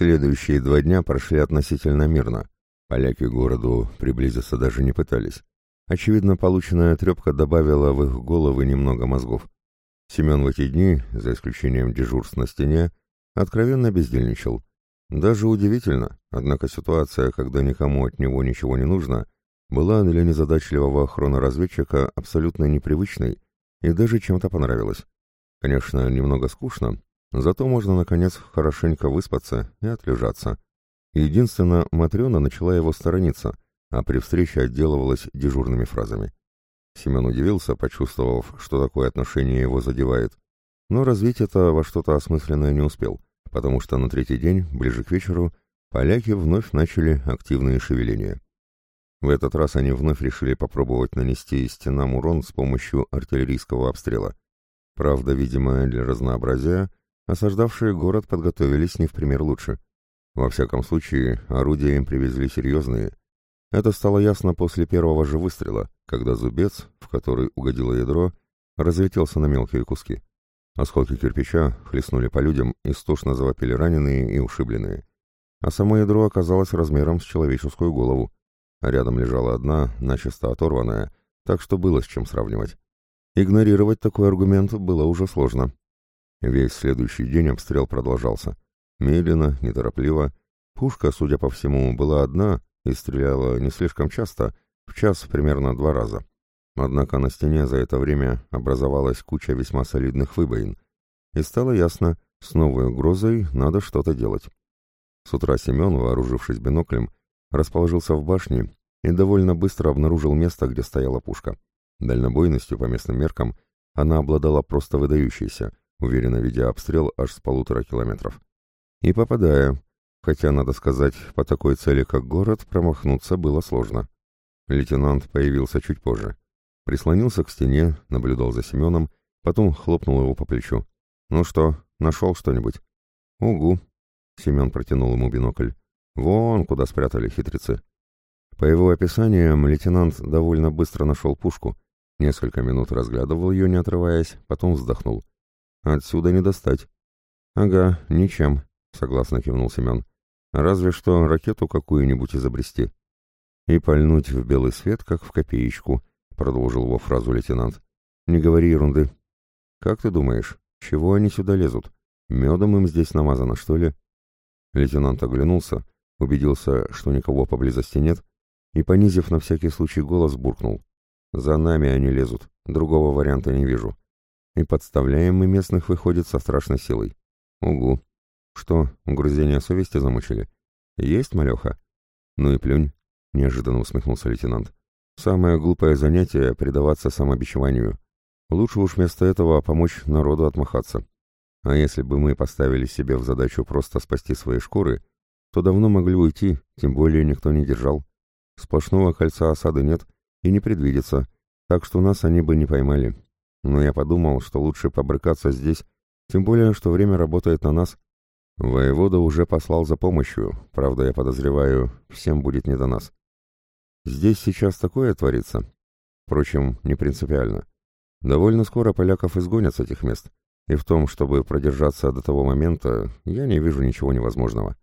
Следующие два дня прошли относительно мирно. Поляки к городу приблизиться даже не пытались. Очевидно, полученная трепка добавила в их головы немного мозгов. Семен в эти дни, за исключением дежурств на стене, откровенно бездельничал. Даже удивительно, однако ситуация, когда никому от него ничего не нужно, была для незадачливого хроноразведчика абсолютно непривычной и даже чем-то понравилась. Конечно, немного скучно, зато можно, наконец, хорошенько выспаться и отлежаться. Единственно, Матрена начала его сторониться, а при встрече отделывалась дежурными фразами. Семен удивился, почувствовав, что такое отношение его задевает, но развить это во что-то осмысленное не успел, потому что на третий день, ближе к вечеру, поляки вновь начали активные шевеления. В этот раз они вновь решили попробовать нанести стенам урон с помощью артиллерийского обстрела. Правда, видимо, для разнообразия, осаждавшие город подготовились не в пример лучше — во всяком случае, орудия им привезли серьезные. Это стало ясно после первого же выстрела, когда зубец, в который угодило ядро, разлетелся на мелкие куски. Осколки кирпича хлестнули по людям, истошно завопили раненые и ушибленные. А само ядро оказалось размером с человеческую голову, рядом лежала одна, начисто оторванная, так что было с чем сравнивать. Игнорировать такой аргумент было уже сложно. Весь следующий день обстрел продолжался. Медленно, неторопливо. Пушка, судя по всему, была одна и стреляла не слишком часто, в час примерно два раза. Однако на стене за это время образовалась куча весьма солидных выбоин, и стало ясно, с новой угрозой надо что-то делать. С утра Семен, вооружившись биноклем, расположился в башне и довольно быстро обнаружил место, где стояла пушка. Дальнобойностью по местным меркам она обладала просто выдающейся, уверенно ведя обстрел аж с полутора километров. И попадая, хотя, надо сказать, по такой цели, как город, промахнуться было сложно. Лейтенант появился чуть позже. Прислонился к стене, наблюдал за Семеном, потом хлопнул его по плечу. «Ну что, нашел что-нибудь?» «Угу», — Семен протянул ему бинокль. «Вон, куда спрятали хитрецы». По его описаниям, лейтенант довольно быстро нашел пушку, несколько минут разглядывал ее, не отрываясь, потом вздохнул. «Отсюда не достать». «Ага, ничем», — согласно кивнул Семен. «Разве что ракету какую-нибудь изобрести». «И пальнуть в белый свет, как в копеечку», — продолжил его фразу лейтенант. «Не говори ерунды». «Как ты думаешь, чего они сюда лезут? Медом им здесь намазано, что ли?» Лейтенант оглянулся, убедился, что никого поблизости нет, и, понизив на всякий случай голос, буркнул. «За нами они лезут, другого варианта не вижу. И подставляем мы местных, выходит, со страшной силой. Угу. Что, угрызения совести замучили? Есть, малеха? Ну и плюнь, неожиданно усмехнулся лейтенант. Самое глупое занятие — предаваться самобичеванию. Лучше уж вместо этого помочь народу отмахаться. А если бы мы поставили себе в задачу просто спасти свои шкуры, то давно могли уйти, тем более никто не держал. Сплошного кольца осады нет и не предвидится, так что нас они бы не поймали. Но я подумал, что лучше побрыкаться здесь, тем более, что время работает на нас. Воевода уже послал за помощью, правда, я подозреваю, всем будет не до нас. Здесь сейчас такое творится. Впрочем, не принципиально. Довольно скоро поляков изгонят с этих мест, и в том, чтобы продержаться до того момента, я не вижу ничего невозможного.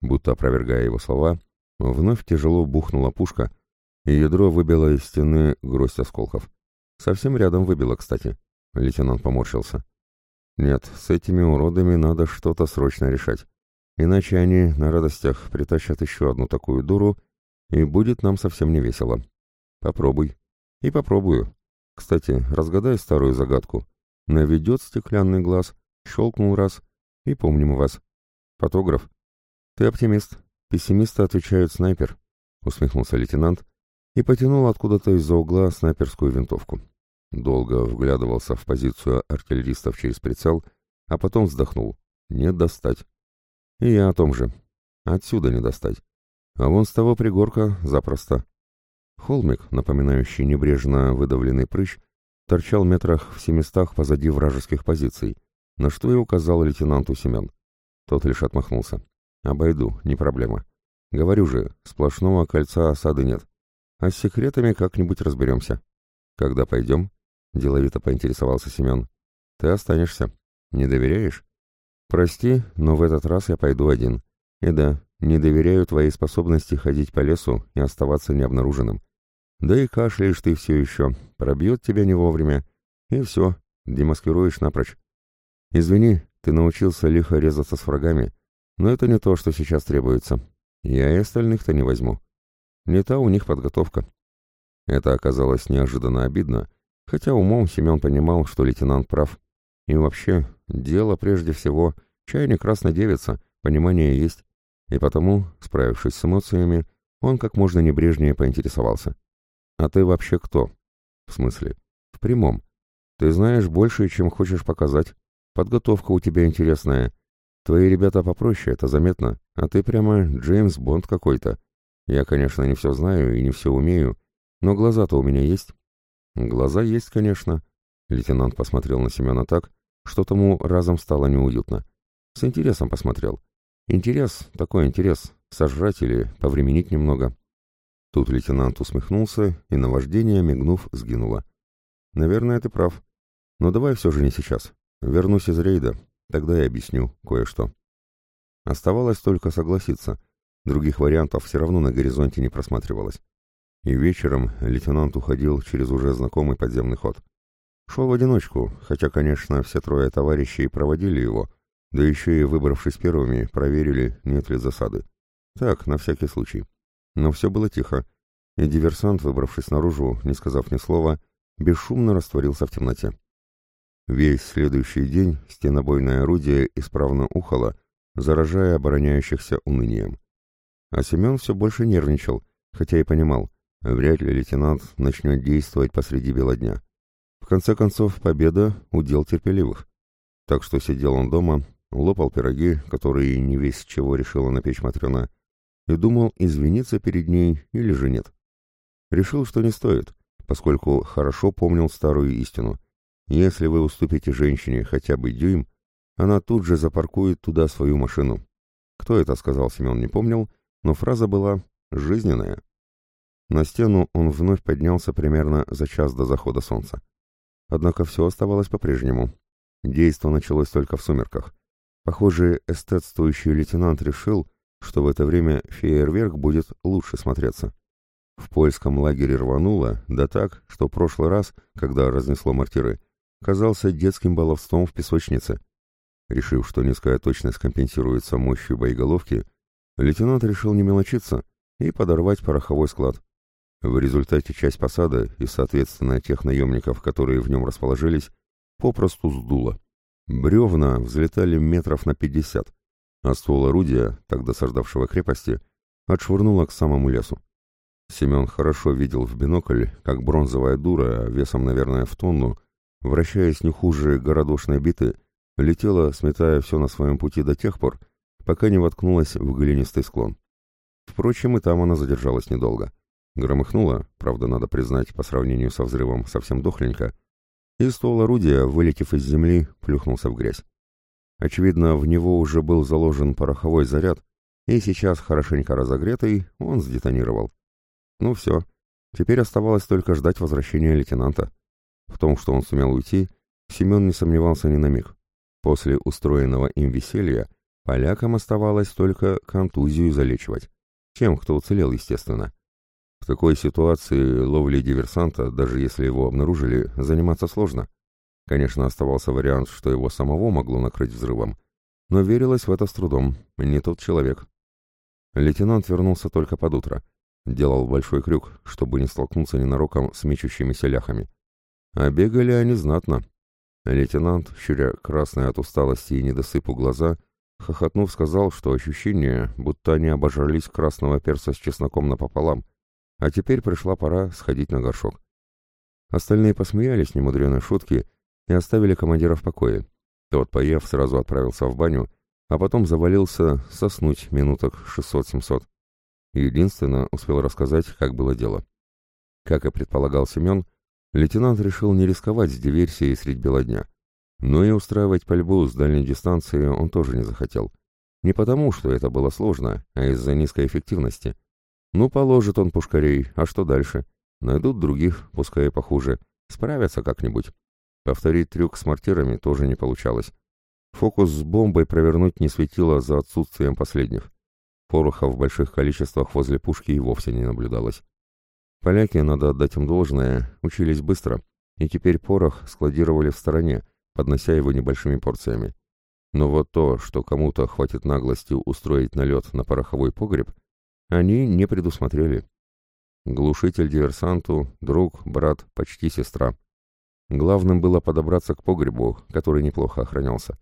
Будто опровергая его слова, вновь тяжело бухнула пушка, и ядро выбило из стены гроздь осколков. Совсем рядом выбило, кстати. Лейтенант поморщился. Нет, с этими уродами надо что-то срочно решать. Иначе они на радостях притащат еще одну такую дуру, и будет нам совсем не весело. Попробуй. И попробую. Кстати, разгадай старую загадку. Наведет стеклянный глаз, щелкнул раз, и помним вас. Фотограф. Ты оптимист. Пессимисты отвечают снайпер, усмехнулся лейтенант и потянул откуда-то из-за угла снайперскую винтовку. Долго вглядывался в позицию артиллеристов через прицел, а потом вздохнул. Не достать. И я о том же. Отсюда не достать. А вон с того пригорка запросто. Холмик, напоминающий небрежно выдавленный прыщ, торчал метрах в семистах позади вражеских позиций, на что и указал лейтенанту Семен. Тот лишь отмахнулся. «Обойду, не проблема. Говорю же, сплошного кольца осады нет. А с секретами как-нибудь разберемся. Когда пойдем?» — деловито поинтересовался Семен. «Ты останешься. Не доверяешь?» «Прости, но в этот раз я пойду один. И да, не доверяю твоей способности ходить по лесу и оставаться необнаруженным. Да и кашляешь ты все еще, пробьет тебя не вовремя, и все, демаскируешь напрочь. Извини, ты научился лихо резаться с врагами, но это не то, что сейчас требуется. Я и остальных-то не возьму. Не та у них подготовка. Это оказалось неожиданно обидно, хотя умом Семен понимал, что лейтенант прав. И вообще, дело прежде всего, чайник красной девица, понимание есть. И потому, справившись с эмоциями, он как можно небрежнее поинтересовался. «А ты вообще кто?» «В смысле?» «В прямом. Ты знаешь больше, чем хочешь показать. Подготовка у тебя интересная. Твои ребята попроще, это заметно, а ты прямо Джеймс Бонд какой-то. Я, конечно, не все знаю и не все умею, но глаза-то у меня есть». «Глаза есть, конечно». Лейтенант посмотрел на Семена так, что тому разом стало неуютно. С интересом посмотрел. Интерес, такой интерес, сожрать или повременить немного. Тут лейтенант усмехнулся, и наваждение, мигнув, сгинуло. «Наверное, ты прав. Но давай все же не сейчас. Вернусь из рейда, тогда я объясню кое-что». Оставалось только согласиться. Других вариантов все равно на горизонте не просматривалось. И вечером лейтенант уходил через уже знакомый подземный ход. Шел в одиночку, хотя, конечно, все трое товарищей проводили его, да еще и, выбравшись первыми, проверили, нет ли засады. Так, на всякий случай. Но все было тихо, и диверсант, выбравшись наружу, не сказав ни слова, бесшумно растворился в темноте. Весь следующий день стенобойное орудие исправно ухало, заражая обороняющихся унынием. А Семен все больше нервничал, хотя и понимал, вряд ли лейтенант начнет действовать посреди бела дня. В конце концов, победа — удел терпеливых. Так что сидел он дома, лопал пироги, которые не весь чего решила напечь Матрена, и думал, извиниться перед ней или же нет. Решил, что не стоит, поскольку хорошо помнил старую истину. Если вы уступите женщине хотя бы дюйм, она тут же запаркует туда свою машину. Кто это сказал, Семен не помнил, но фраза была жизненная. На стену он вновь поднялся примерно за час до захода солнца. Однако все оставалось по-прежнему. Действо началось только в сумерках. Похоже, эстетствующий лейтенант решил, что в это время фейерверк будет лучше смотреться. В польском лагере рвануло, да так, что прошлый раз, когда разнесло мортиры, казался детским баловством в песочнице. Решив, что низкая точность компенсируется мощью боеголовки, лейтенант решил не мелочиться и подорвать пороховой склад. В результате часть посада и, соответственно, тех наемников, которые в нем расположились, попросту сдуло. Бревна взлетали метров на пятьдесят, а ствол орудия, так досаждавшего крепости, отшвырнуло к самому лесу. Семен хорошо видел в бинокль, как бронзовая дура, весом, наверное, в тонну, вращаясь не хуже городошной биты, летела, сметая все на своем пути до тех пор, пока не воткнулась в глинистый склон. Впрочем, и там она задержалась недолго. Громыхнула, правда, надо признать, по сравнению со взрывом совсем дохленько, и ствол орудия, вылетев из земли, плюхнулся в грязь. Очевидно, в него уже был заложен пороховой заряд, и сейчас, хорошенько разогретый, он сдетонировал. Ну все, теперь оставалось только ждать возвращения лейтенанта. В том, что он сумел уйти, Семен не сомневался ни на миг. После устроенного им веселья полякам оставалось только контузию залечивать. Тем, кто уцелел, естественно. В такой ситуации ловли диверсанта, даже если его обнаружили, заниматься сложно. Конечно, оставался вариант, что его самого могло накрыть взрывом, но верилось в это с трудом, не тот человек. Лейтенант вернулся только под утро. Делал большой крюк, чтобы не столкнуться ненароком с мечущимися ляхами. А бегали они знатно. Лейтенант, щуря красные от усталости и недосыпу глаза, хохотнув, сказал, что ощущение, будто они обожрались красного перца с чесноком напополам, а теперь пришла пора сходить на горшок. Остальные посмеялись немудреной шутки и оставили командира в покое. Тот, поев, сразу отправился в баню, а потом завалился соснуть минуток 600-700. Единственно успел рассказать, как было дело. Как и предполагал Семен, лейтенант решил не рисковать с диверсией средь бела дня. Но и устраивать пальбу с дальней дистанции он тоже не захотел. Не потому, что это было сложно, а из-за низкой эффективности. Ну, положит он пушкарей, а что дальше? Найдут других, пускай и похуже. Справятся как-нибудь. Повторить трюк с мортирами тоже не получалось. Фокус с бомбой провернуть не светило за отсутствием последних. Пороха в больших количествах возле пушки и вовсе не наблюдалось. Поляки, надо отдать им должное, учились быстро, и теперь порох складировали в стороне, поднося его небольшими порциями. Но вот то, что кому-то хватит наглости устроить налет на пороховой погреб, они не предусмотрели. Глушитель диверсанту, друг, брат, почти сестра. Главным было подобраться к погребу, который неплохо охранялся.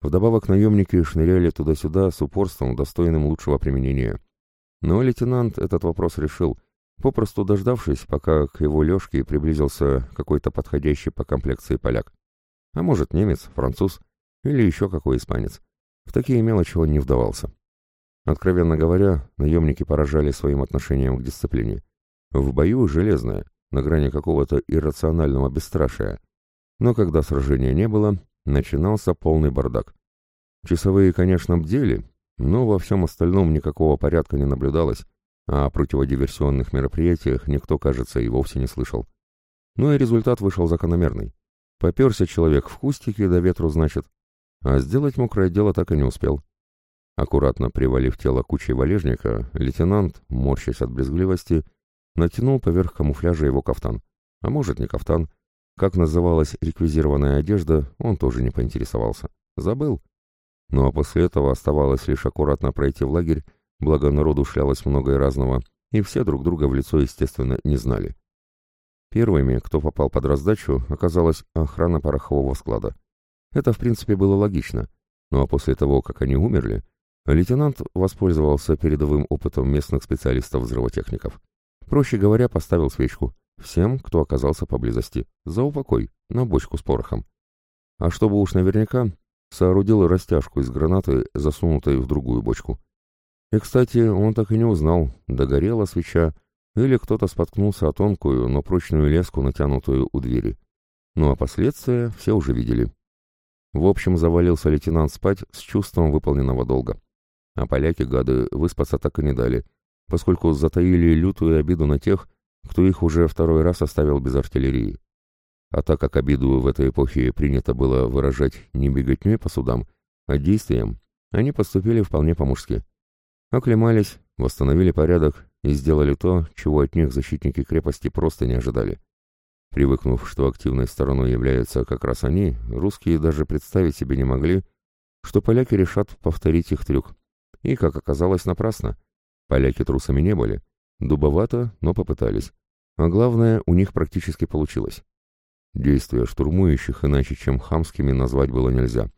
Вдобавок наемники шныряли туда-сюда с упорством, достойным лучшего применения. Но лейтенант этот вопрос решил, попросту дождавшись, пока к его лёжке приблизился какой-то подходящий по комплекции поляк. А может, немец, француз или еще какой испанец. В такие мелочи он не вдавался. Откровенно говоря, наемники поражали своим отношением к дисциплине. В бою железное, на грани какого-то иррационального бесстрашия. Но когда сражения не было, начинался полный бардак. Часовые, конечно, бдели, но во всем остальном никакого порядка не наблюдалось, а о противодиверсионных мероприятиях никто, кажется, и вовсе не слышал. Ну и результат вышел закономерный. Поперся человек в кустике до ветру, значит, а сделать мокрое дело так и не успел. Аккуратно привалив тело кучей валежника, лейтенант, морщась от брезгливости, натянул поверх камуфляжа его кафтан. А может, не кафтан, как называлась реквизированная одежда, он тоже не поинтересовался. Забыл. Ну а после этого оставалось лишь аккуратно пройти в лагерь, благо народу шлялось много и разного, и все друг друга в лицо, естественно, не знали. Первыми, кто попал под раздачу, оказалась охрана порохового склада. Это, в принципе, было логично. Ну а после того, как они умерли, лейтенант воспользовался передовым опытом местных специалистов-взрывотехников. Проще говоря, поставил свечку всем, кто оказался поблизости, за упокой, на бочку с порохом. А чтобы уж наверняка, соорудил растяжку из гранаты, засунутой в другую бочку. И, кстати, он так и не узнал, догорела свеча, или кто-то споткнулся о тонкую, но прочную леску, натянутую у двери. Ну а последствия все уже видели. В общем, завалился лейтенант спать с чувством выполненного долга. А поляки, гады, выспаться так и не дали, поскольку затаили лютую обиду на тех, кто их уже второй раз оставил без артиллерии. А так как обиду в этой эпохе принято было выражать не беготней по судам, а действием, они поступили вполне по-мужски. Оклемались, восстановили порядок и сделали то, чего от них защитники крепости просто не ожидали. Привыкнув, что активной стороной являются как раз они, русские даже представить себе не могли, что поляки решат повторить их трюк. И, как оказалось, напрасно. Поляки трусами не были, Дубовато, но попытались. А главное, у них практически получилось. Действия штурмующих иначе, чем хамскими, назвать было нельзя.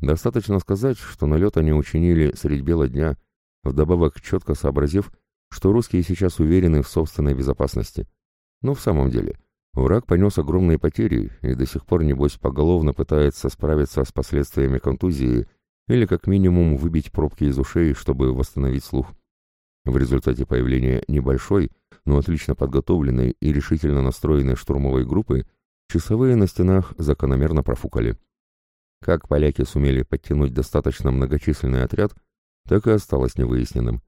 Достаточно сказать, что налет они учинили средь бела дня, вдобавок четко сообразив, что русские сейчас уверены в собственной безопасности. Но в самом деле, враг понес огромные потери и до сих пор, небось, поголовно пытается справиться с последствиями контузии или как минимум выбить пробки из ушей, чтобы восстановить слух. В результате появления небольшой, но отлично подготовленной и решительно настроенной штурмовой группы часовые на стенах закономерно профукали. Как поляки сумели подтянуть достаточно многочисленный отряд, так и осталось невыясненным.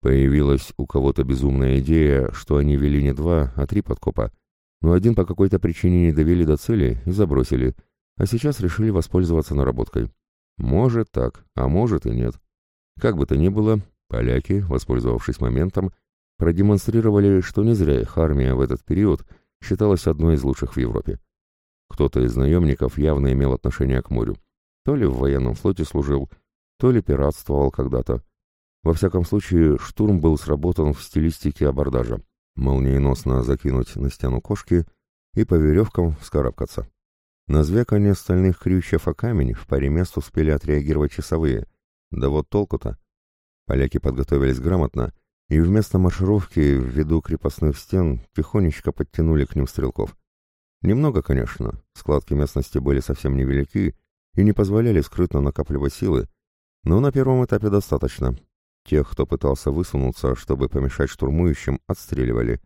Появилась у кого-то безумная идея, что они вели не два, а три подкопа, но один по какой-то причине не довели до цели и забросили, а сейчас решили воспользоваться наработкой. Может так, а может и нет. Как бы то ни было, Поляки, воспользовавшись моментом, продемонстрировали, что не зря их армия в этот период считалась одной из лучших в Европе. Кто-то из наемников явно имел отношение к морю. То ли в военном флоте служил, то ли пиратствовал когда-то. Во всяком случае, штурм был сработан в стилистике абордажа. Молниеносно закинуть на стену кошки и по веревкам вскарабкаться. На звяканье стальных крючев о камень в паре мест успели отреагировать часовые. Да вот толку-то. Поляки подготовились грамотно, и вместо маршировки в виду крепостных стен тихонечко подтянули к ним стрелков. Немного, конечно, складки местности были совсем невелики и не позволяли скрытно накапливать силы, но на первом этапе достаточно. Тех, кто пытался высунуться, чтобы помешать штурмующим, отстреливали.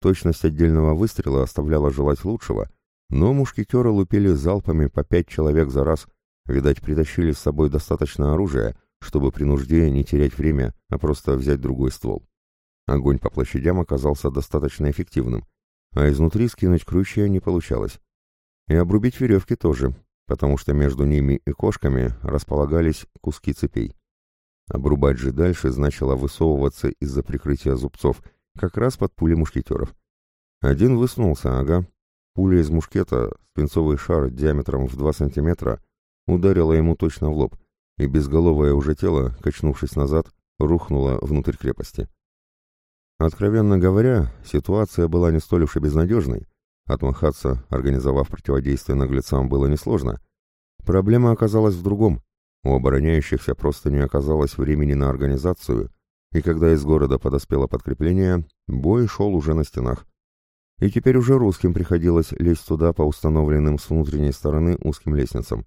Точность отдельного выстрела оставляла желать лучшего, но мушкетеры лупили залпами по пять человек за раз, видать, притащили с собой достаточно оружия, чтобы при нужде не терять время, а просто взять другой ствол. Огонь по площадям оказался достаточно эффективным, а изнутри скинуть крючья не получалось. И обрубить веревки тоже, потому что между ними и кошками располагались куски цепей. Обрубать же дальше значило высовываться из-за прикрытия зубцов, как раз под пули мушкетеров. Один высунулся, ага. Пуля из мушкета, свинцовый шар диаметром в 2 сантиметра, ударила ему точно в лоб, и безголовое уже тело, качнувшись назад, рухнуло внутрь крепости. Откровенно говоря, ситуация была не столь уж и безнадежной. Отмахаться, организовав противодействие наглецам, было несложно. Проблема оказалась в другом. У обороняющихся просто не оказалось времени на организацию, и когда из города подоспело подкрепление, бой шел уже на стенах. И теперь уже русским приходилось лезть туда по установленным с внутренней стороны узким лестницам.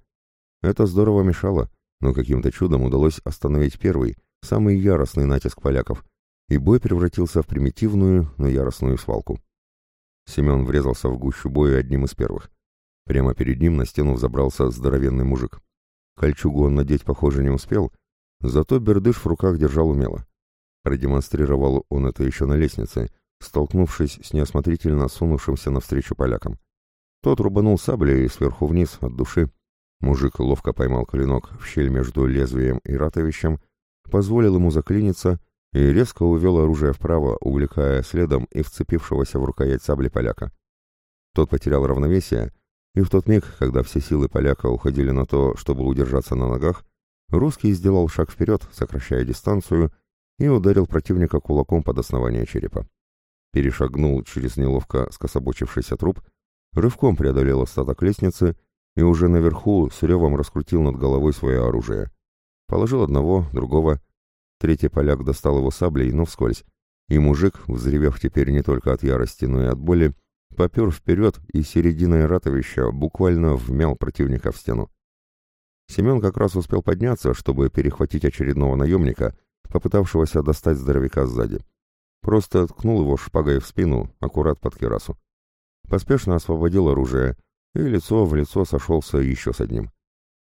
Это здорово мешало, но каким-то чудом удалось остановить первый, самый яростный натиск поляков, и бой превратился в примитивную, но яростную свалку. Семен врезался в гущу боя одним из первых. Прямо перед ним на стену взобрался здоровенный мужик. Кольчугу он надеть, похоже, не успел, зато бердыш в руках держал умело. Продемонстрировал он это еще на лестнице, столкнувшись с неосмотрительно сунувшимся навстречу полякам. Тот рубанул саблей сверху вниз от души. Мужик ловко поймал клинок в щель между лезвием и ратовищем, позволил ему заклиниться и резко увел оружие вправо, увлекая следом и вцепившегося в рукоять сабли поляка. Тот потерял равновесие, и в тот миг, когда все силы поляка уходили на то, чтобы удержаться на ногах, русский сделал шаг вперед, сокращая дистанцию, и ударил противника кулаком под основание черепа. Перешагнул через неловко скособочившийся труп, рывком преодолел остаток лестницы и уже наверху с ревом раскрутил над головой свое оружие. Положил одного, другого. Третий поляк достал его саблей, но вскользь. И мужик, взревев теперь не только от ярости, но и от боли, попер вперед и серединой ратовища буквально вмял противника в стену. Семен как раз успел подняться, чтобы перехватить очередного наемника, попытавшегося достать здоровяка сзади. Просто ткнул его шпагой в спину, аккурат под кирасу. Поспешно освободил оружие, и лицо в лицо сошелся еще с одним.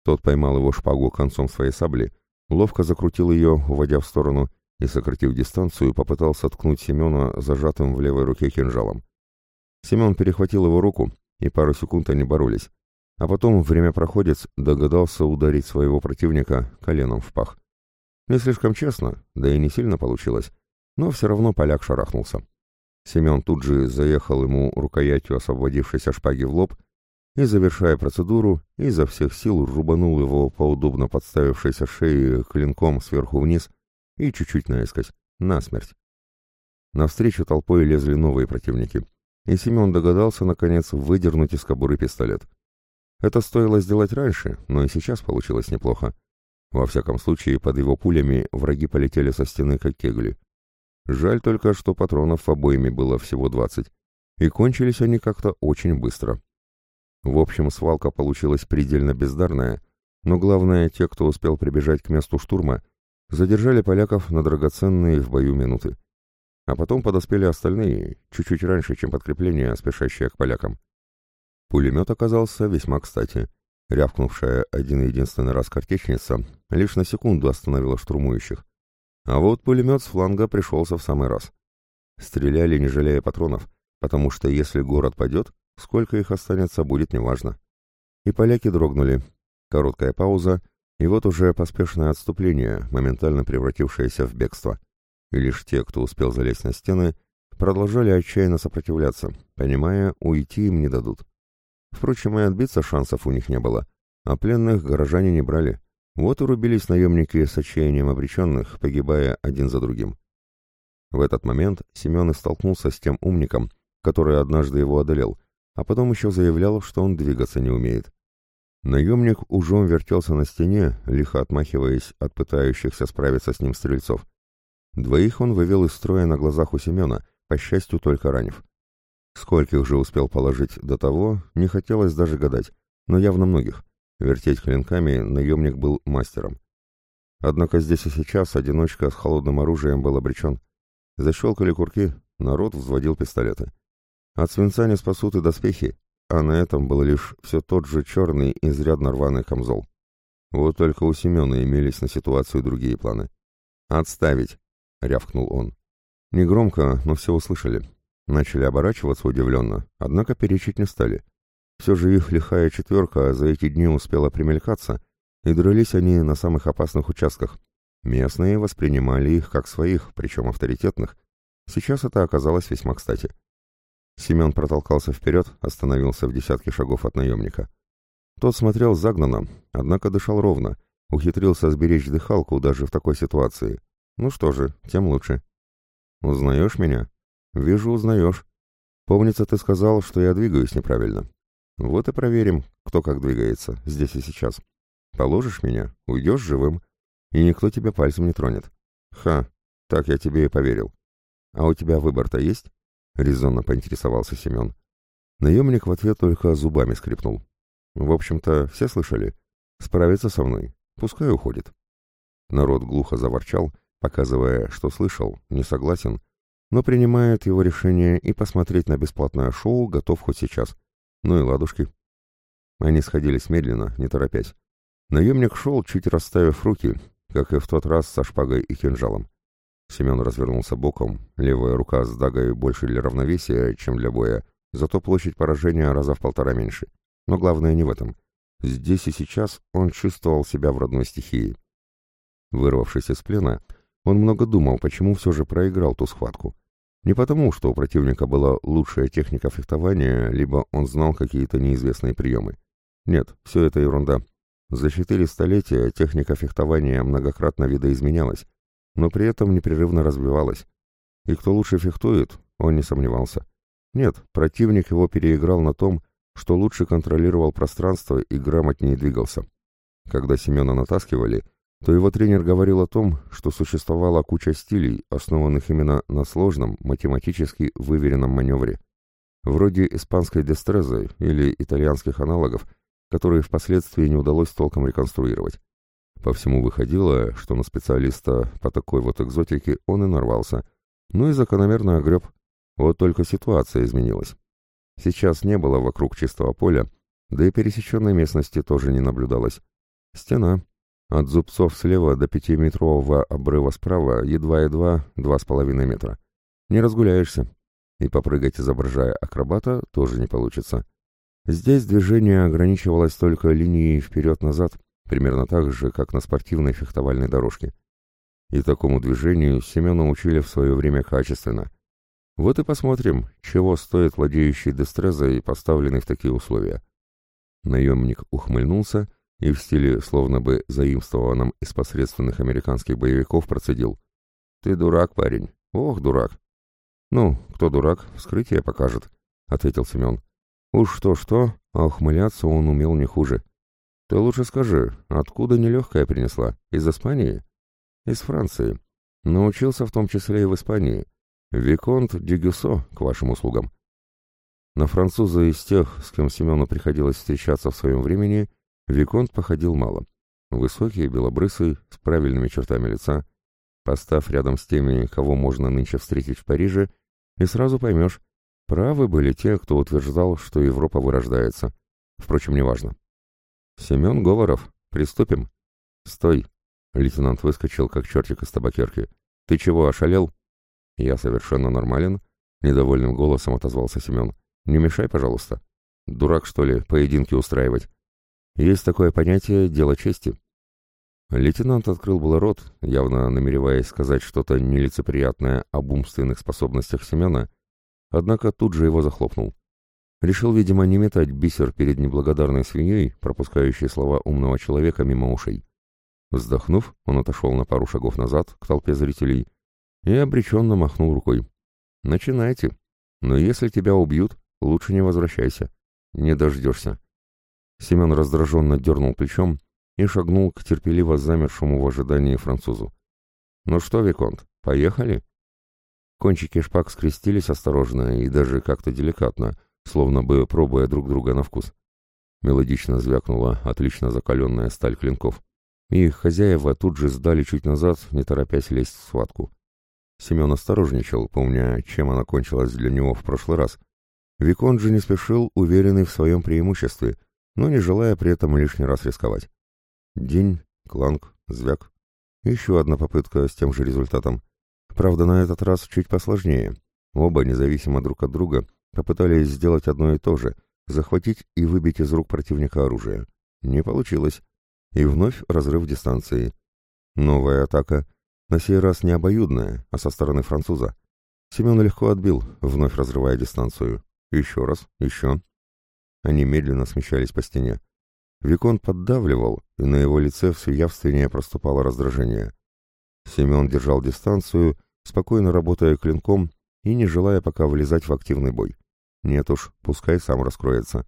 Тот поймал его шпагу концом своей сабли, ловко закрутил ее, уводя в сторону, и, сократив дистанцию, попытался ткнуть Семена зажатым в левой руке кинжалом. Семен перехватил его руку, и пару секунд они боролись, а потом время проходец догадался ударить своего противника коленом в пах. Не слишком честно, да и не сильно получилось, но все равно поляк шарахнулся. Семен тут же заехал ему рукоятью освободившейся шпаги в лоб и, завершая процедуру, изо всех сил рубанул его по удобно подставившейся шее клинком сверху вниз и чуть-чуть наискось, насмерть. Навстречу толпой лезли новые противники, и Семен догадался, наконец, выдернуть из кобуры пистолет. Это стоило сделать раньше, но и сейчас получилось неплохо. Во всяком случае, под его пулями враги полетели со стены, как кегли. Жаль только, что патронов обоими было всего двадцать, и кончились они как-то очень быстро. В общем, свалка получилась предельно бездарная, но главное, те, кто успел прибежать к месту штурма, задержали поляков на драгоценные в бою минуты. А потом подоспели остальные, чуть-чуть раньше, чем подкрепление, спешащее к полякам. Пулемет оказался весьма кстати. Рявкнувшая один единственный раз картечница лишь на секунду остановила штурмующих. А вот пулемет с фланга пришелся в самый раз. Стреляли, не жалея патронов, потому что если город падет, Сколько их останется, будет неважно. И поляки дрогнули. Короткая пауза, и вот уже поспешное отступление, моментально превратившееся в бегство. И лишь те, кто успел залезть на стены, продолжали отчаянно сопротивляться, понимая, уйти им не дадут. Впрочем, и отбиться шансов у них не было, а пленных горожане не брали. Вот и рубились наемники с отчаянием обреченных, погибая один за другим. В этот момент Семен и столкнулся с тем умником, который однажды его одолел, а потом еще заявлял, что он двигаться не умеет. Наемник ужом вертелся на стене, лихо отмахиваясь от пытающихся справиться с ним стрельцов. Двоих он вывел из строя на глазах у Семена, по счастью, только ранив. Скольких же успел положить до того, не хотелось даже гадать, но явно многих. Вертеть клинками наемник был мастером. Однако здесь и сейчас одиночка с холодным оружием был обречен. Защелкали курки, народ взводил пистолеты. От свинца не спасут и доспехи, а на этом был лишь все тот же черный, изрядно рваный камзол. Вот только у Семена имелись на ситуацию другие планы. «Отставить!» — рявкнул он. Негромко, но все услышали. Начали оборачиваться удивленно, однако перечить не стали. Все же их лихая четверка за эти дни успела примелькаться, и дрались они на самых опасных участках. Местные воспринимали их как своих, причем авторитетных. Сейчас это оказалось весьма кстати. Семен протолкался вперед, остановился в десятке шагов от наемника. Тот смотрел загнанно, однако дышал ровно, ухитрился сберечь дыхалку даже в такой ситуации. Ну что же, тем лучше. «Узнаешь меня?» «Вижу, узнаешь. Помнится, ты сказал, что я двигаюсь неправильно. Вот и проверим, кто как двигается, здесь и сейчас. Положишь меня, уйдешь живым, и никто тебя пальцем не тронет. Ха, так я тебе и поверил. А у тебя выбор-то есть? Резонно поинтересовался Семен. Наемник в ответ только зубами скрипнул. В общем-то, все слышали. Справиться со мной. Пускай уходит. Народ глухо заворчал, показывая, что слышал, не согласен, но принимает его решение и посмотреть на бесплатное шоу готов хоть сейчас. Ну и ладушки. Они сходились медленно, не торопясь. Наемник шел, чуть расставив руки, как и в тот раз со шпагой и кинжалом. Семен развернулся боком, левая рука с дагой больше для равновесия, чем для боя, зато площадь поражения раза в полтора меньше. Но главное не в этом. Здесь и сейчас он чувствовал себя в родной стихии. Вырвавшись из плена, он много думал, почему все же проиграл ту схватку. Не потому, что у противника была лучшая техника фехтования, либо он знал какие-то неизвестные приемы. Нет, все это ерунда. За четыре столетия техника фехтования многократно видоизменялась, но при этом непрерывно развивалась. И кто лучше фехтует, он не сомневался. Нет, противник его переиграл на том, что лучше контролировал пространство и грамотнее двигался. Когда Семена натаскивали, то его тренер говорил о том, что существовала куча стилей, основанных именно на сложном, математически выверенном маневре. Вроде испанской дестрезы или итальянских аналогов, которые впоследствии не удалось толком реконструировать. По всему выходило, что на специалиста по такой вот экзотике он и нарвался, ну и закономерно огреб. Вот только ситуация изменилась. Сейчас не было вокруг чистого поля, да и пересеченной местности тоже не наблюдалось. Стена. От зубцов слева до пятиметрового обрыва справа едва-едва два с половиной метра. Не разгуляешься. И попрыгать, изображая акробата, тоже не получится. Здесь движение ограничивалось только линией вперед-назад, примерно так же, как на спортивной фехтовальной дорожке. И такому движению Семена учили в свое время качественно. Вот и посмотрим, чего стоит владеющий дестрезой, поставленный в такие условия. Наемник ухмыльнулся и в стиле, словно бы заимствованном из посредственных американских боевиков, процедил. «Ты дурак, парень. Ох, дурак!» «Ну, кто дурак, вскрытие покажет», — ответил Семен. Уж что-что, а ухмыляться он умел не хуже. Ты лучше скажи, откуда нелегкая принесла? Из Испании? Из Франции. Научился в том числе и в Испании. Виконт Дюгюсо, к вашим услугам. На француза из тех, с кем Семену приходилось встречаться в своем времени, Виконт походил мало. Высокий, белобрысый, с правильными чертами лица. Поставь рядом с теми, кого можно нынче встретить в Париже, и сразу поймешь, Правы были те, кто утверждал, что Европа вырождается. Впрочем, неважно. «Семен Говоров, приступим?» «Стой!» — лейтенант выскочил, как чертик из табакерки. «Ты чего, ошалел?» «Я совершенно нормален», — недовольным голосом отозвался Семен. «Не мешай, пожалуйста. Дурак, что ли, поединки устраивать? Есть такое понятие «дело чести». Лейтенант открыл было рот, явно намереваясь сказать что-то нелицеприятное об умственных способностях Семена, однако тут же его захлопнул. Решил, видимо, не метать бисер перед неблагодарной свиньей, пропускающей слова умного человека мимо ушей. Вздохнув, он отошел на пару шагов назад к толпе зрителей и обреченно махнул рукой. «Начинайте. Но если тебя убьют, лучше не возвращайся. Не дождешься». Семен раздраженно дернул плечом и шагнул к терпеливо замершему в ожидании французу. «Ну что, Виконт, поехали?» Кончики шпаг скрестились осторожно и даже как-то деликатно, словно бы пробуя друг друга на вкус. Мелодично звякнула отлично закаленная сталь клинков. И их хозяева тут же сдали чуть назад, не торопясь лезть в схватку. Семен осторожничал, помня, чем она кончилась для него в прошлый раз. Викон же не спешил, уверенный в своем преимуществе, но не желая при этом лишний раз рисковать. День, кланг, звяк. Еще одна попытка с тем же результатом. Правда, на этот раз чуть посложнее. Оба, независимо друг от друга, попытались сделать одно и то же — захватить и выбить из рук противника оружие. Не получилось. И вновь разрыв дистанции. Новая атака, на сей раз не обоюдная, а со стороны француза. Семен легко отбил, вновь разрывая дистанцию. Еще раз, еще. Они медленно смещались по стене. Викон поддавливал, и на его лице все явственнее проступало раздражение. Семен держал дистанцию, спокойно работая клинком и не желая пока влезать в активный бой. Нет уж, пускай сам раскроется.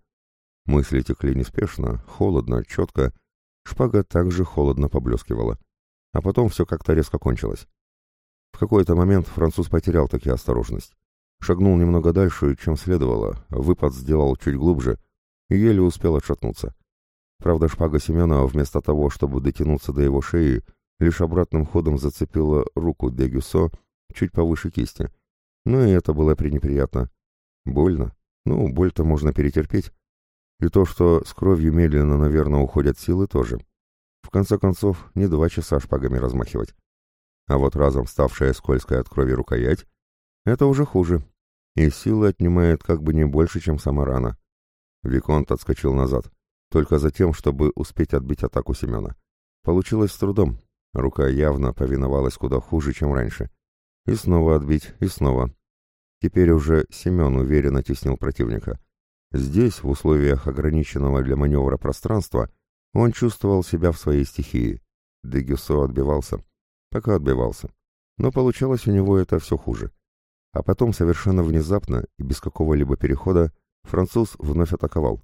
Мысли текли неспешно, холодно, четко. Шпага также холодно поблескивала. А потом все как-то резко кончилось. В какой-то момент француз потерял таки осторожность. Шагнул немного дальше, чем следовало, выпад сделал чуть глубже и еле успел отшатнуться. Правда, шпага Семена вместо того, чтобы дотянуться до его шеи, лишь обратным ходом зацепила руку Дегюсо чуть повыше кисти. Ну и это было пренеприятно. Больно. Ну, боль-то можно перетерпеть. И то, что с кровью медленно, наверное, уходят силы, тоже. В конце концов, не два часа шпагами размахивать. А вот разом ставшая скользкой от крови рукоять — это уже хуже. И силы отнимает как бы не больше, чем сама рана. Виконт отскочил назад, только за тем, чтобы успеть отбить атаку Семена. Получилось с трудом. Рука явно повиновалась куда хуже, чем раньше. И снова отбить, и снова. Теперь уже Семен уверенно теснил противника. Здесь, в условиях ограниченного для маневра пространства, он чувствовал себя в своей стихии. Дегюсо отбивался. Пока отбивался. Но получалось у него это все хуже. А потом совершенно внезапно и без какого-либо перехода француз вновь атаковал.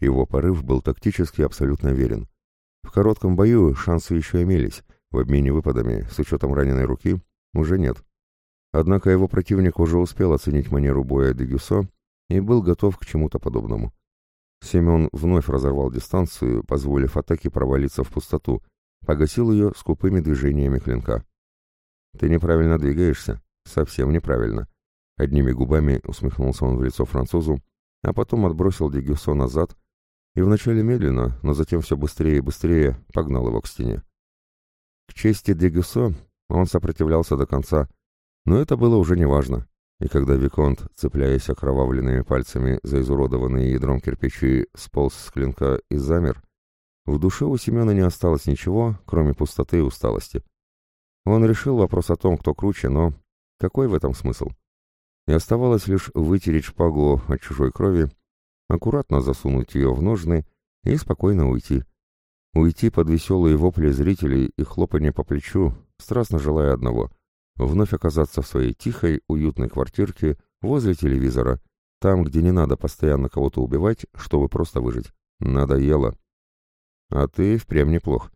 Его порыв был тактически абсолютно верен. В коротком бою шансы еще имелись, в обмене выпадами, с учетом раненой руки, уже нет. Однако его противник уже успел оценить манеру боя Дегюсо и был готов к чему-то подобному. Семен вновь разорвал дистанцию, позволив атаке провалиться в пустоту, погасил ее скупыми движениями клинка. «Ты неправильно двигаешься. Совсем неправильно». Одними губами усмехнулся он в лицо французу, а потом отбросил Дегюсо назад и вначале медленно, но затем все быстрее и быстрее погнал его к стене. К чести Дегюсо он сопротивлялся до конца, но это было уже неважно, и когда Виконт, цепляясь окровавленными пальцами за изуродованные ядром кирпичи, сполз с клинка и замер, в душе у Семена не осталось ничего, кроме пустоты и усталости. Он решил вопрос о том, кто круче, но какой в этом смысл? И оставалось лишь вытереть шпагу от чужой крови, аккуратно засунуть ее в ножны и спокойно уйти. Уйти под веселые вопли зрителей и хлопанье по плечу, страстно желая одного — вновь оказаться в своей тихой, уютной квартирке возле телевизора, там, где не надо постоянно кого-то убивать, чтобы просто выжить. Надоело. А ты впрямь неплох.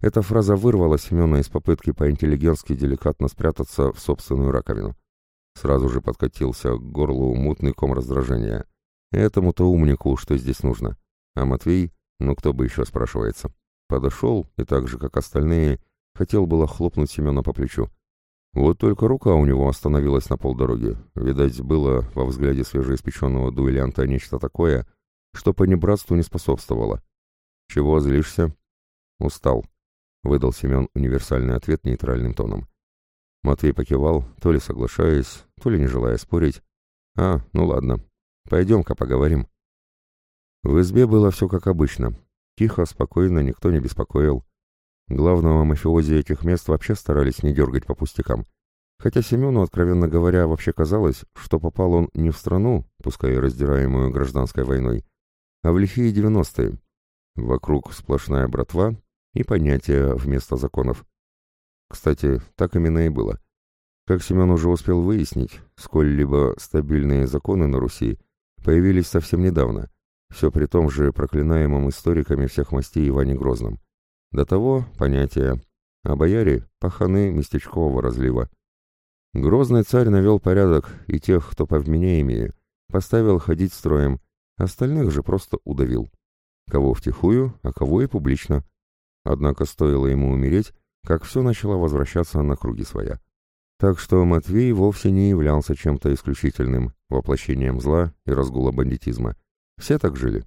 Эта фраза вырвала Семена из попытки по-интеллигентски деликатно спрятаться в собственную раковину. Сразу же подкатился к горлу мутный ком раздражения. Этому-то умнику, что здесь нужно. А Матвей, ну кто бы еще спрашивается, подошел и так же, как остальные, хотел было хлопнуть Семена по плечу. Вот только рука у него остановилась на полдороги. Видать, было во взгляде свежеиспеченного дуэлянта нечто такое, что по небратству не способствовало. «Чего злишься?» «Устал», — выдал Семен универсальный ответ нейтральным тоном. Матвей покивал, то ли соглашаясь, то ли не желая спорить. «А, ну ладно, пойдем-ка поговорим». В избе было все как обычно. Тихо, спокойно, никто не беспокоил. Главного мафиози этих мест вообще старались не дергать по пустякам. Хотя Семену, откровенно говоря, вообще казалось, что попал он не в страну, пускай и раздираемую гражданской войной, а в лихие девяностые, Вокруг сплошная братва и понятия вместо законов. Кстати, так именно и было. Как Семен уже успел выяснить, сколь-либо стабильные законы на Руси появились совсем недавно, все при том же проклинаемом историками всех мастей Иване Грозном. До того понятия, а бояре — паханы местечкового разлива. Грозный царь навел порядок и тех, кто повменяемее, поставил ходить строем, остальных же просто удавил. Кого втихую, а кого и публично. Однако стоило ему умереть, как все начало возвращаться на круги своя. Так что Матвей вовсе не являлся чем-то исключительным, воплощением зла и разгула бандитизма. Все так жили.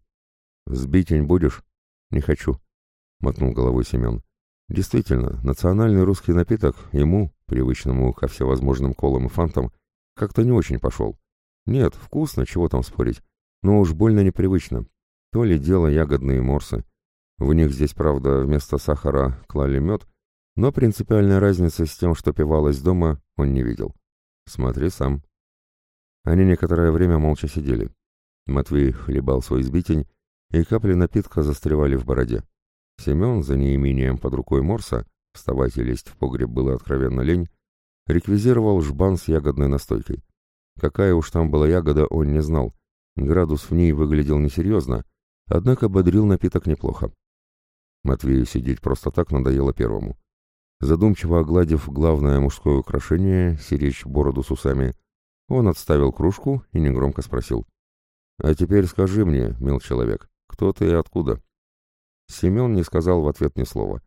«Сбитень будешь?» «Не хочу», — мотнул головой Семен. Действительно, национальный русский напиток ему, привычному ко всевозможным колам и фантам, как-то не очень пошел. Нет, вкусно, чего там спорить, но уж больно непривычно, то ли дело ягодные морсы. В них здесь, правда, вместо сахара клали мед, Но принципиальной разницы с тем, что пивалось дома, он не видел. Смотри сам. Они некоторое время молча сидели. Матвей хлебал свой сбитень, и капли напитка застревали в бороде. Семен, за неимением под рукой морса, вставать и лезть в погреб было откровенно лень, реквизировал жбан с ягодной настойкой. Какая уж там была ягода, он не знал. Градус в ней выглядел несерьезно, однако бодрил напиток неплохо. Матвею сидеть просто так надоело первому. Задумчиво огладив главное мужское украшение, сиречь бороду с усами, он отставил кружку и негромко спросил. «А теперь скажи мне, мил человек, кто ты и откуда?» Семен не сказал в ответ ни слова.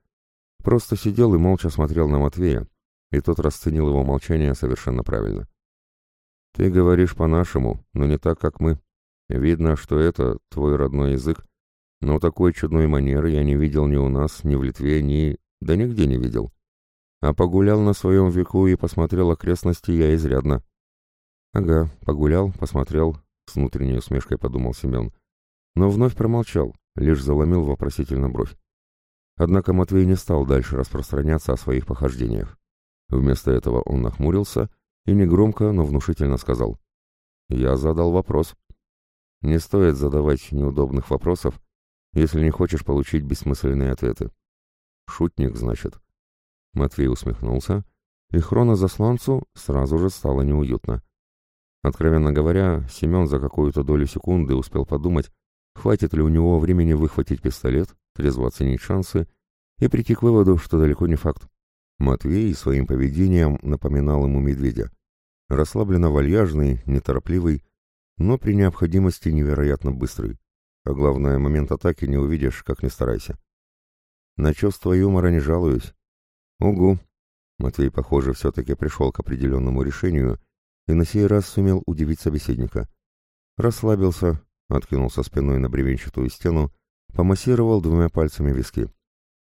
Просто сидел и молча смотрел на Матвея, и тот расценил его молчание совершенно правильно. «Ты говоришь по-нашему, но не так, как мы. Видно, что это твой родной язык, но такой чудной манеры я не видел ни у нас, ни в Литве, ни... да нигде не видел. А погулял на своем веку и посмотрел окрестности я изрядно». «Ага, погулял, посмотрел», — с внутренней усмешкой подумал Семен. Но вновь промолчал, лишь заломил вопросительно бровь. Однако Матвей не стал дальше распространяться о своих похождениях. Вместо этого он нахмурился и негромко, но внушительно сказал. «Я задал вопрос. Не стоит задавать неудобных вопросов, если не хочешь получить бессмысленные ответы. Шутник, значит». Матвей усмехнулся, и хронозасланцу сразу же стало неуютно. Откровенно говоря, Семен за какую-то долю секунды успел подумать, хватит ли у него времени выхватить пистолет, трезво оценить шансы и прийти к выводу, что далеко не факт. Матвей своим поведением напоминал ему медведя. Расслабленно вальяжный, неторопливый, но при необходимости невероятно быстрый. А главное, момент атаки не увидишь, как ни старайся. На чувство юмора не жалуюсь. Угу. Матвей, похоже, все-таки пришел к определенному решению и на сей раз сумел удивить собеседника. Расслабился, откинулся спиной на бревенчатую стену, помассировал двумя пальцами виски.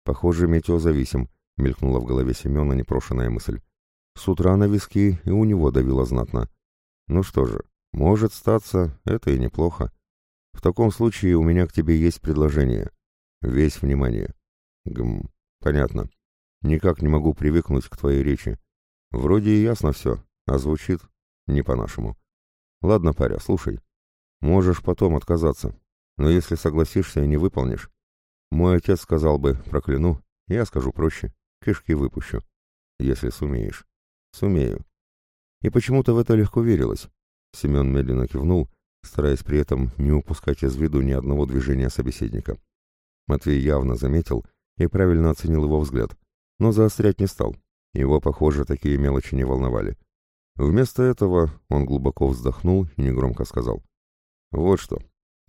Похоже, метеозависим, мелькнула в голове Семена непрошенная мысль. С утра на виски и у него давило знатно. Ну что же, может статься, это и неплохо. В таком случае у меня к тебе есть предложение. Весь внимание. Гм, понятно. Никак не могу привыкнуть к твоей речи. Вроде и ясно все, а звучит не по-нашему. Ладно, паря, слушай. Можешь потом отказаться. Но если согласишься и не выполнишь, мой отец сказал бы, прокляну, я скажу проще, кишки выпущу. Если сумеешь. Сумею. И почему-то в это легко верилось. Семен медленно кивнул, стараясь при этом не упускать из виду ни одного движения собеседника. Матвей явно заметил и правильно оценил его взгляд, но заострять не стал. Его, похоже, такие мелочи не волновали. Вместо этого он глубоко вздохнул и негромко сказал. «Вот что.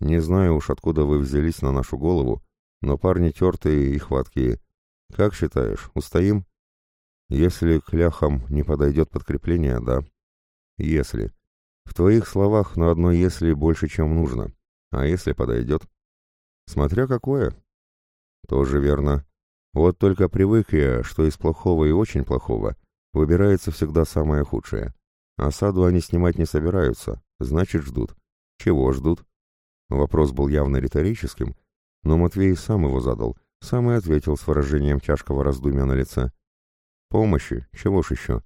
Не знаю уж, откуда вы взялись на нашу голову, но парни тертые и хваткие. Как считаешь, устоим?» «Если к ляхам не подойдет подкрепление, да». «Если. В твоих словах на одно «если» больше, чем нужно. А если подойдет?» «Смотря какое». «Тоже верно. Вот только привык я, что из плохого и очень плохого выбирается всегда самое худшее. Осаду они снимать не собираются, значит ждут. Чего ждут? Вопрос был явно риторическим, но Матвей сам его задал, сам и ответил с выражением тяжкого раздумья на лице. «Помощи, чего ж еще?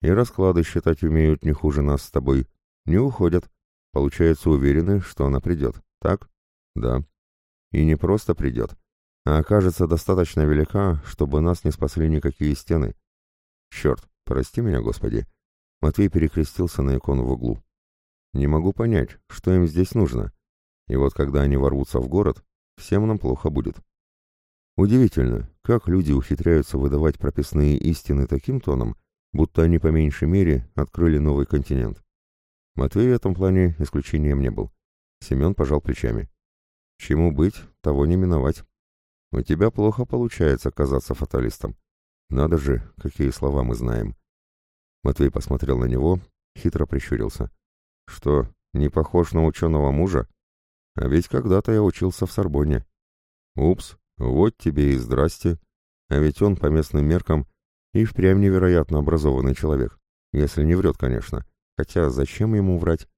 И расклады считать умеют не хуже нас с тобой. Не уходят. Получается, уверены, что она придет, так? Да. И не просто придет, а окажется достаточно велика, чтобы нас не спасли никакие стены. Черт, прости меня, Господи, Матвей перекрестился на икону в углу. «Не могу понять, что им здесь нужно. И вот когда они ворвутся в город, всем нам плохо будет». Удивительно, как люди ухитряются выдавать прописные истины таким тоном, будто они по меньшей мере открыли новый континент. Матвей в этом плане исключением не был. Семен пожал плечами. «Чему быть, того не миновать. У тебя плохо получается казаться фаталистом. Надо же, какие слова мы знаем. Матвей посмотрел на него, хитро прищурился. «Что, не похож на ученого мужа? А ведь когда-то я учился в Сорбонне». «Упс, вот тебе и здрасте. А ведь он, по местным меркам, и впрямь невероятно образованный человек. Если не врет, конечно. Хотя зачем ему врать?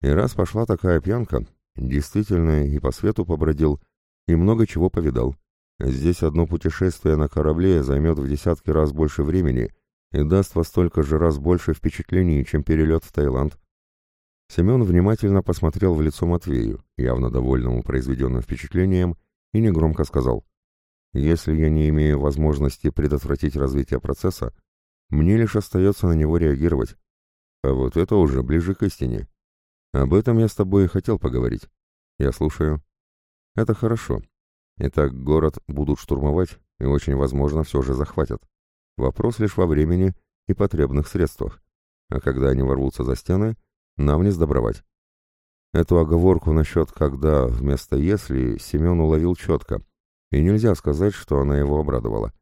И раз пошла такая пьянка, действительно и по свету побродил, и много чего повидал. Здесь одно путешествие на корабле займет в десятки раз больше времени и даст во столько же раз больше впечатлений, чем перелет в Таиланд. Семен внимательно посмотрел в лицо Матвею, явно довольному произведенным впечатлением, и негромко сказал, «Если я не имею возможности предотвратить развитие процесса, мне лишь остается на него реагировать. А вот это уже ближе к истине. Об этом я с тобой и хотел поговорить. Я слушаю. Это хорошо. Итак, город будут штурмовать и очень возможно все же захватят. Вопрос лишь во времени и потребных средствах. А когда они ворвутся за стены, нам не сдобровать. Эту оговорку насчет «когда» вместо «если» Семен уловил четко, и нельзя сказать, что она его обрадовала.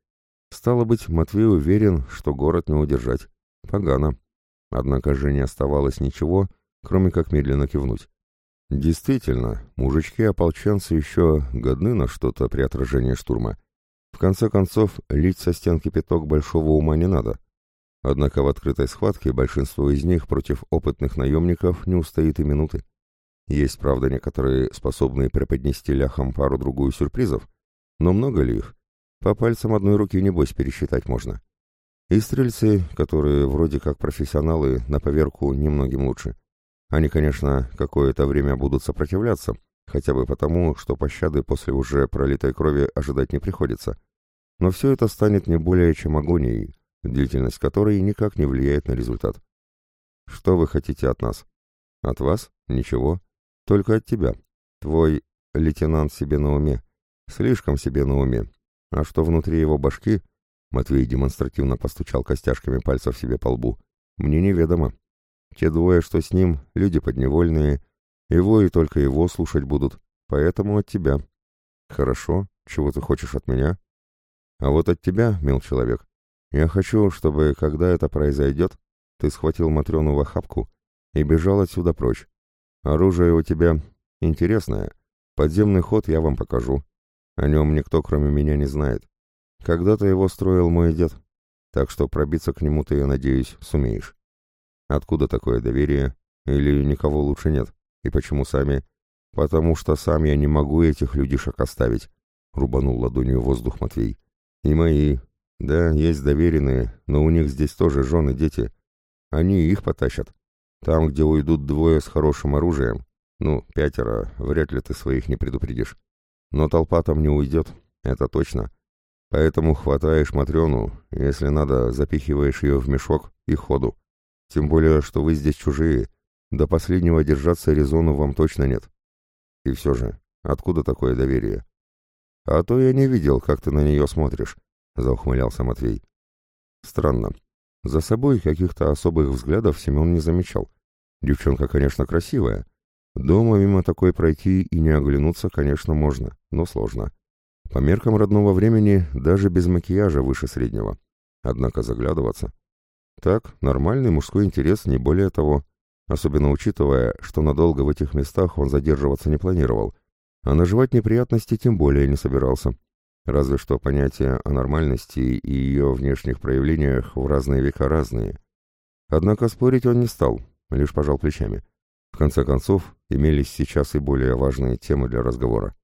Стало быть, Матвей уверен, что город не удержать. Погано. Однако же не оставалось ничего, кроме как медленно кивнуть. Действительно, мужички-ополченцы еще годны на что-то при отражении штурма. В конце концов, лить со стен кипяток большого ума не надо. Однако в открытой схватке большинство из них против опытных наемников не устоит и минуты. Есть, правда, некоторые, способные преподнести ляхам пару-другую сюрпризов, но много ли их? По пальцам одной руки, небось, пересчитать можно. И стрельцы, которые вроде как профессионалы, на поверку немногим лучше. Они, конечно, какое-то время будут сопротивляться, хотя бы потому, что пощады после уже пролитой крови ожидать не приходится. Но все это станет не более чем агонией, длительность которой никак не влияет на результат. Что вы хотите от нас? От вас? Ничего. Только от тебя. Твой лейтенант себе на уме. Слишком себе на уме. А что внутри его башки? Матвей демонстративно постучал костяшками пальцев себе по лбу. Мне неведомо. Те двое, что с ним, люди подневольные. Его и только его слушать будут. Поэтому от тебя. Хорошо. Чего ты хочешь от меня? А вот от тебя, мил человек. Я хочу, чтобы, когда это произойдет, ты схватил Матрёну в охапку и бежал отсюда прочь. Оружие у тебя интересное. Подземный ход я вам покажу. О нем никто, кроме меня, не знает. Когда-то его строил мой дед, так что пробиться к нему ты, я надеюсь, сумеешь. Откуда такое доверие? Или никого лучше нет? И почему сами? Потому что сам я не могу этих людишек оставить, рубанул ладонью воздух Матвей. И мои. Да, есть доверенные, но у них здесь тоже жены, дети. Они их потащат. Там, где уйдут двое с хорошим оружием, ну, пятеро, вряд ли ты своих не предупредишь. Но толпа там не уйдет, это точно. Поэтому хватаешь Матрёну, если надо, запихиваешь ее в мешок и ходу. Тем более, что вы здесь чужие. До последнего держаться резону вам точно нет. И все же, откуда такое доверие? А то я не видел, как ты на нее смотришь, заухмылялся Матвей. Странно. За собой каких-то особых взглядов Семен не замечал. Девчонка, конечно, красивая. Дома мимо такой пройти и не оглянуться, конечно, можно, но сложно. По меркам родного времени даже без макияжа выше среднего. Однако заглядываться... Так, нормальный мужской интерес, не более того. Особенно учитывая, что надолго в этих местах он задерживаться не планировал, а наживать неприятности тем более не собирался. Разве что понятия о нормальности и ее внешних проявлениях в разные века разные. Однако спорить он не стал, лишь пожал плечами. В конце концов, имелись сейчас и более важные темы для разговора.